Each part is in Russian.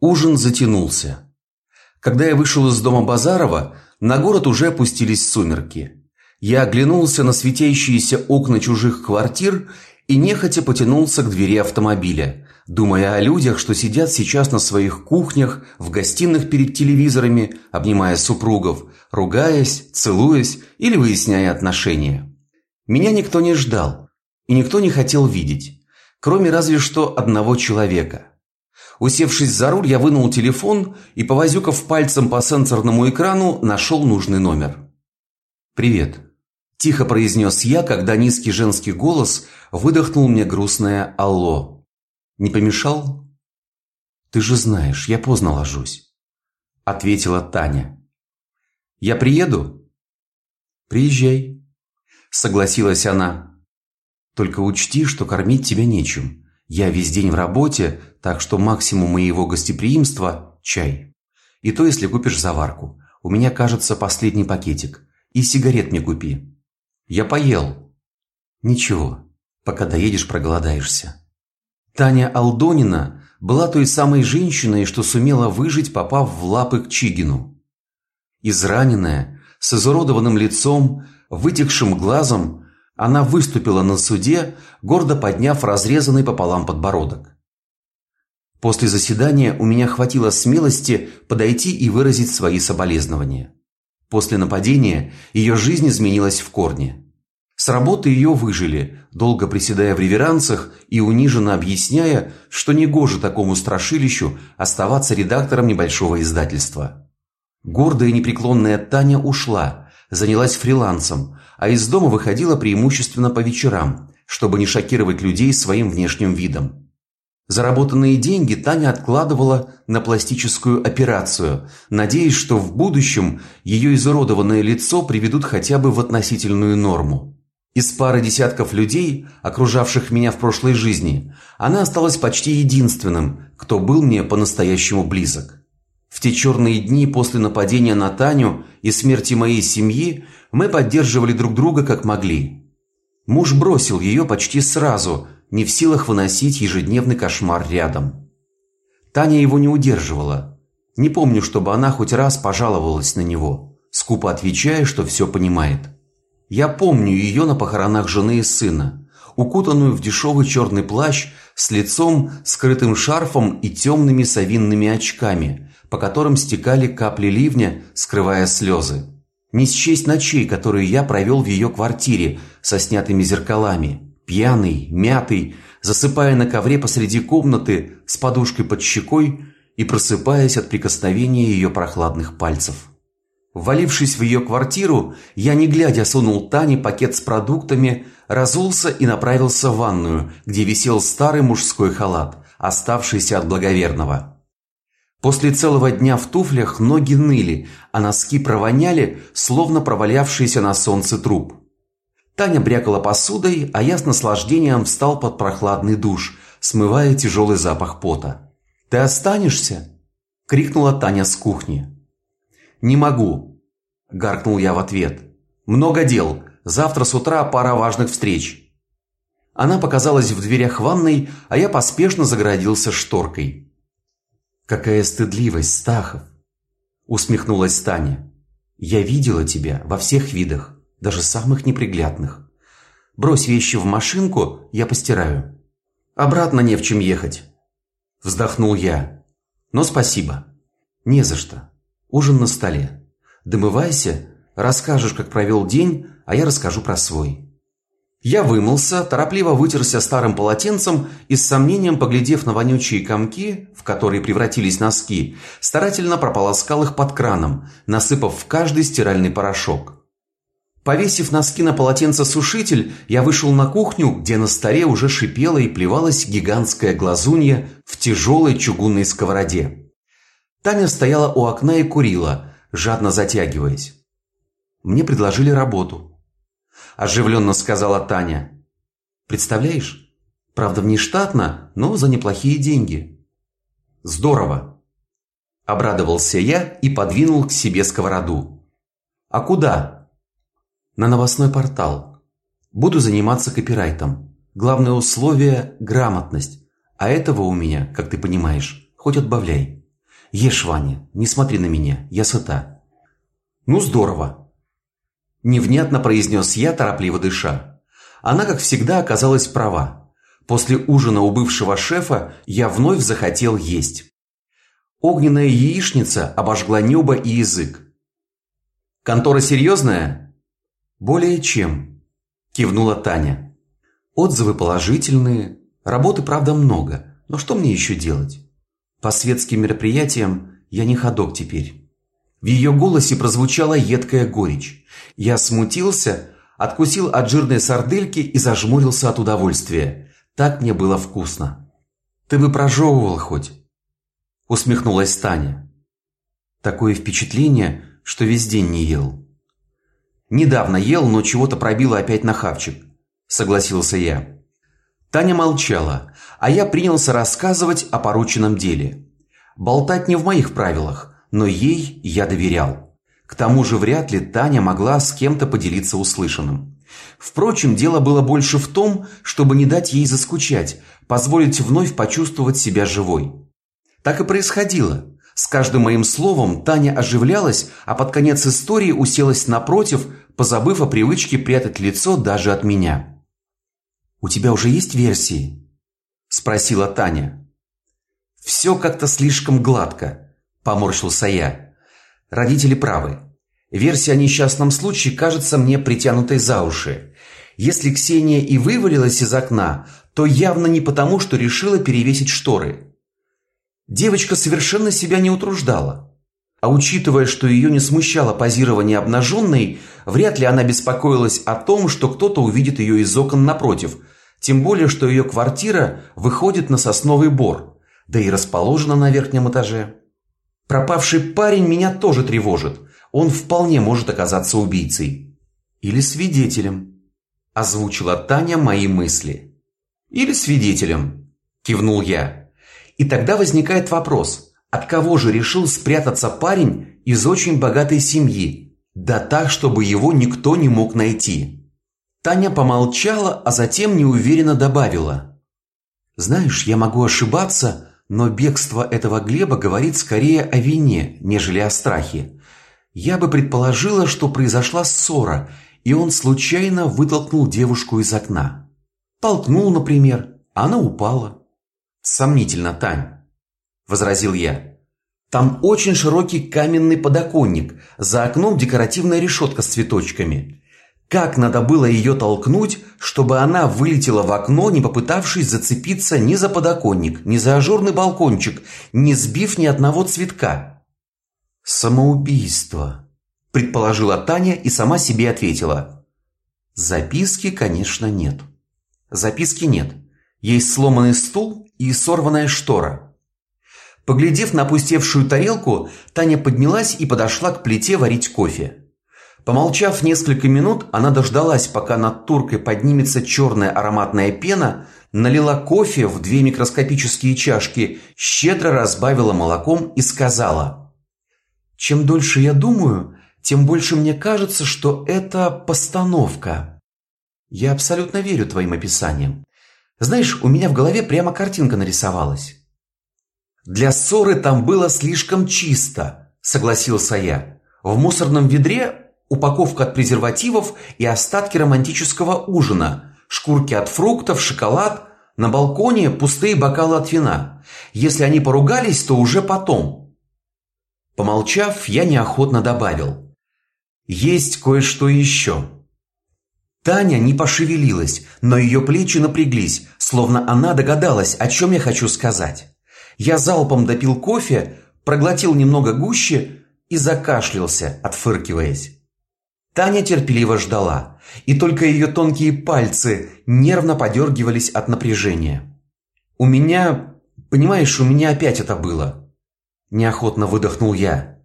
Ужин затянулся. Когда я вышел из дома Базарова, на город уже опустились сумерки. Я оглянулся на светящиеся окна чужих квартир и нехотя потянулся к двери автомобиля, думая о людях, что сидят сейчас на своих кухнях, в гостиных перед телевизорами, обнимая супругов, ругаясь, целуясь или выясняя отношения. Меня никто не ждал, и никто не хотел видеть, кроме разве что одного человека. Усевшись за руль, я вынул телефон и, повозюкав пальцем по сенсорному экрану, нашел нужный номер. «Привет», – тихо произнес я, когда низкий женский голос выдохнул мне грустное «Алло». «Не помешал?» «Ты же знаешь, я поздно ложусь», – ответила Таня. «Я приеду?» «Приезжай», – согласилась она. «Только учти, что кормить тебя нечем. Я весь день в работе, так что максимум моего гостеприимства – чай. И то, если купишь заварку. У меня, кажется, последний пакетик. И сигарет мне купи. Я поел. Ничего, пока доедешь, проголодаешься. Таня Алдонина была той самой женщиной, что сумела выжить, попав в лапы к Чигину. Израненная, с изуродованным лицом, вытекшим глазом, она выступила на суде, гордо подняв разрезанный пополам подбородок. После заседания у меня хватило смелости подойти и выразить свои соболезнования. После нападения ее жизнь изменилась в корне. С работы ее выжили, долго приседая в реверансах и униженно объясняя, что негоже такому страшилищу оставаться редактором небольшого издательства. Гордая и непреклонная Таня ушла, занялась фрилансом, а из дома выходила преимущественно по вечерам, чтобы не шокировать людей своим внешним видом. Заработанные деньги Таня откладывала на пластическую операцию, надеясь, что в будущем ее изуродованное лицо приведут хотя бы в относительную норму. Из пары десятков людей, окружавших меня в прошлой жизни, она осталась почти единственным, кто был мне по-настоящему близок. В те черные дни после нападения на Таню и смерти моей семьи мы поддерживали друг друга как могли. Муж бросил ее почти сразу, не в силах выносить ежедневный кошмар рядом. Таня его не удерживала. Не помню, чтобы она хоть раз пожаловалась на него, скупо отвечая, что все понимает. Я помню ее на похоронах жены и сына, укутанную в дешевый черный плащ с лицом, скрытым шарфом и темными совинными очками, по которым стекали капли ливня, скрывая слезы. Не счесть ночей, которые я провел в ее квартире со снятыми зеркалами, пьяный, мятый, засыпая на ковре посреди комнаты с подушкой под щекой и просыпаясь от прикосновения ее прохладных пальцев. Ввалившись в ее квартиру, я не глядя сунул Тане пакет с продуктами, разулся и направился в ванную, где висел старый мужской халат, оставшийся от благоверного. После целого дня в туфлях ноги ныли, а носки провоняли, словно провалявшийся на солнце труп. Таня брякала посудой, а я с наслаждением встал под прохладный душ, смывая тяжелый запах пота. «Ты останешься?» – крикнула Таня с кухни. «Не могу», – гаркнул я в ответ. «Много дел. Завтра с утра пара важных встреч». Она показалась в дверях ванной, а я поспешно загородился шторкой. «Какая стыдливость, Стахов!» Усмехнулась Таня. «Я видела тебя во всех видах, даже самых неприглядных. Брось вещи в машинку, я постираю. Обратно не в чем ехать». Вздохнул я. «Но спасибо. Не за что. Ужин на столе. Домывайся, расскажешь, как провел день, а я расскажу про свой». Я вымылся, торопливо вытерся старым полотенцем и с сомнением, поглядев на вонючие комки, в которые превратились носки, старательно прополоскал их под краном, насыпав в каждый стиральный порошок. Повесив носки на полотенце-сушитель, я вышел на кухню, где на столе уже шипела и плевалась гигантская глазунья в тяжелой чугунной сковороде. Таня стояла у окна и курила, жадно затягиваясь. Мне предложили работу оживленно сказала Таня. Представляешь? Правда, внештатно, но за неплохие деньги. Здорово. Обрадовался я и подвинул к себе сковороду. А куда? На новостной портал. Буду заниматься копирайтом. Главное условие – грамотность. А этого у меня, как ты понимаешь, хоть отбавляй. Ешь, Ваня, не смотри на меня, я сыта. Ну здорово. Невнятно произнес я, торопливо дыша. Она, как всегда, оказалась права. После ужина у бывшего шефа я вновь захотел есть. Огненная яичница обожгла небо и язык. Контора серьезная? Более чем, кивнула Таня. Отзывы положительные, работы, правда, много, но что мне еще делать? По светским мероприятиям я не ходок теперь. В ее голосе прозвучала едкая горечь. Я смутился, откусил от жирной сардельки и зажмурился от удовольствия. Так мне было вкусно. Ты бы прожевывал хоть, усмехнулась Таня. Такое впечатление, что весь день не ел. Недавно ел, но чего-то пробило опять на хавчик, согласился я. Таня молчала, а я принялся рассказывать о порученном деле. Болтать не в моих правилах, но ей я доверял. К тому же вряд ли Таня могла с кем-то поделиться услышанным. Впрочем, дело было больше в том, чтобы не дать ей заскучать, позволить вновь почувствовать себя живой. Так и происходило. С каждым моим словом Таня оживлялась, а под конец истории уселась напротив, позабыв о привычке прятать лицо даже от меня. У тебя уже есть версии? спросила Таня. Все как-то слишком гладко, поморщился я. Родители правы. Версия о несчастном случае кажется мне притянутой за уши. Если Ксения и вывалилась из окна, то явно не потому, что решила перевесить шторы. Девочка совершенно себя не утруждала. А учитывая, что ее не смущало позирование обнаженной, вряд ли она беспокоилась о том, что кто-то увидит ее из окон напротив – тем более, что ее квартира выходит на сосновый бор, да и расположена на верхнем этаже. Пропавший парень меня тоже тревожит. Он вполне может оказаться убийцей или свидетелем. Озвучила Таня мои мысли. Или свидетелем, кивнул я. И тогда возникает вопрос: от кого же решил спрятаться парень из очень богатой семьи, да так, чтобы его никто не мог найти? Таня помолчала, а затем неуверенно добавила: "Знаешь, я могу ошибаться, но бегство этого Глеба говорит скорее о вине, нежели о страхе. Я бы предположила, что произошла ссора, и он случайно вытолкнул девушку из окна. Толкнул, например, она упала. Сомнительно, Тань, возразил я. Там очень широкий каменный подоконник, за окном декоративная решетка с цветочками. Как надо было ее толкнуть, чтобы она вылетела в окно, не попытавшись зацепиться ни за подоконник, ни за ажурный балкончик, не сбив ни одного цветка? Самоубийство, предположила Таня и сама себе ответила. Записки, конечно, нет. Записки нет. Есть сломанный стул и сорванная штора. Поглядев на опустевшую тарелку, Таня поднялась и подошла к плите варить кофе. Помолчав несколько минут, она дождалась, пока над туркой поднимется черная ароматная пена, налила кофе в две микроскопические чашки, щедро разбавила молоком и сказала: "Чем дольше я думаю, тем больше мне кажется, что это постановка. Я абсолютно верю твоим описаниям. Знаешь, у меня в голове прямо картинка нарисовалась. Для ссоры там было слишком чисто, согласился я. В мусорном ведре упаковка от презервативов и остатки романтического ужина, шкурки от фруктов, шоколад, на балконе пустые бокалы от вина. Если они поругались, то уже потом. Помолчав, я неохотно добавил: есть кое-что еще. Таня не пошевелилась, но ее плечи напряглись, словно она догадалась, о чем я хочу сказать. Я залпом допил кофе, проглотил немного гуще и закашлялся, отфыркиваясь. Таня терпеливо ждала, и только ее тонкие пальцы нервно подергивались от напряжения. У меня, понимаешь, у меня опять это было. Неохотно выдохнул я.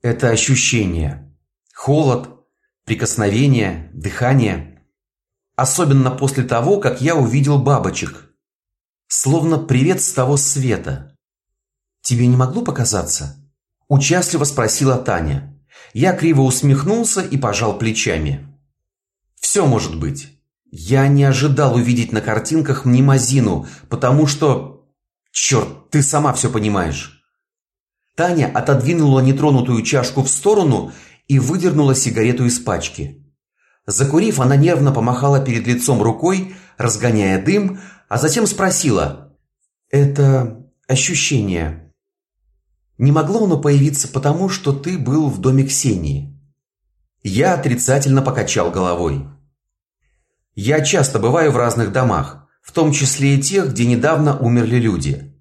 Это ощущение. Холод, прикосновение, дыхание. Особенно после того, как я увидел бабочек. Словно привет с того света. Тебе не могло показаться? Участливо спросила Таня. Я криво усмехнулся и пожал плечами. Все может быть. Я не ожидал увидеть на картинках мнемозину, потому что черт, ты сама все понимаешь. Таня отодвинула нетронутую чашку в сторону и выдернула сигарету из пачки. Закурив, она нервно помахала перед лицом рукой, разгоняя дым, а затем спросила: "Это ощущение не могло оно появиться потому, что ты был в доме Ксении?" Я отрицательно покачал головой. Я часто бываю в разных домах, в том числе и тех, где недавно умерли люди.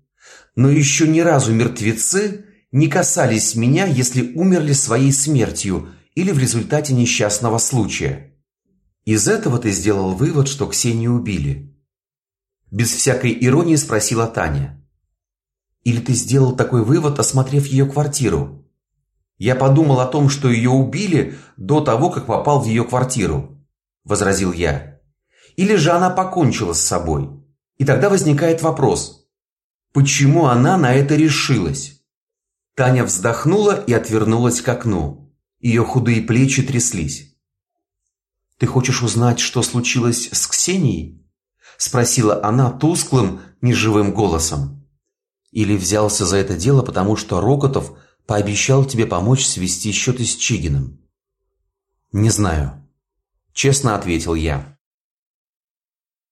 Но еще ни разу мертвецы не касались меня, если умерли своей смертью или в результате несчастного случая. Из этого ты сделал вывод, что Ксению убили? Без всякой иронии спросила Таня. Или ты сделал такой вывод, осмотрев ее квартиру? Я подумал о том, что ее убили до того, как попал в ее квартиру, возразил я. Или же она покончила с собой? И тогда возникает вопрос: почему она на это решилась? Таня вздохнула и отвернулась к окну. Ее худые плечи тряслись. Ты хочешь узнать, что случилось с Ксенией? спросила она тусклым, неживым голосом. Или взялся за это дело, потому что Рокотов пообещал тебе помочь свести счеты с Чигиным? Не знаю, честно ответил я.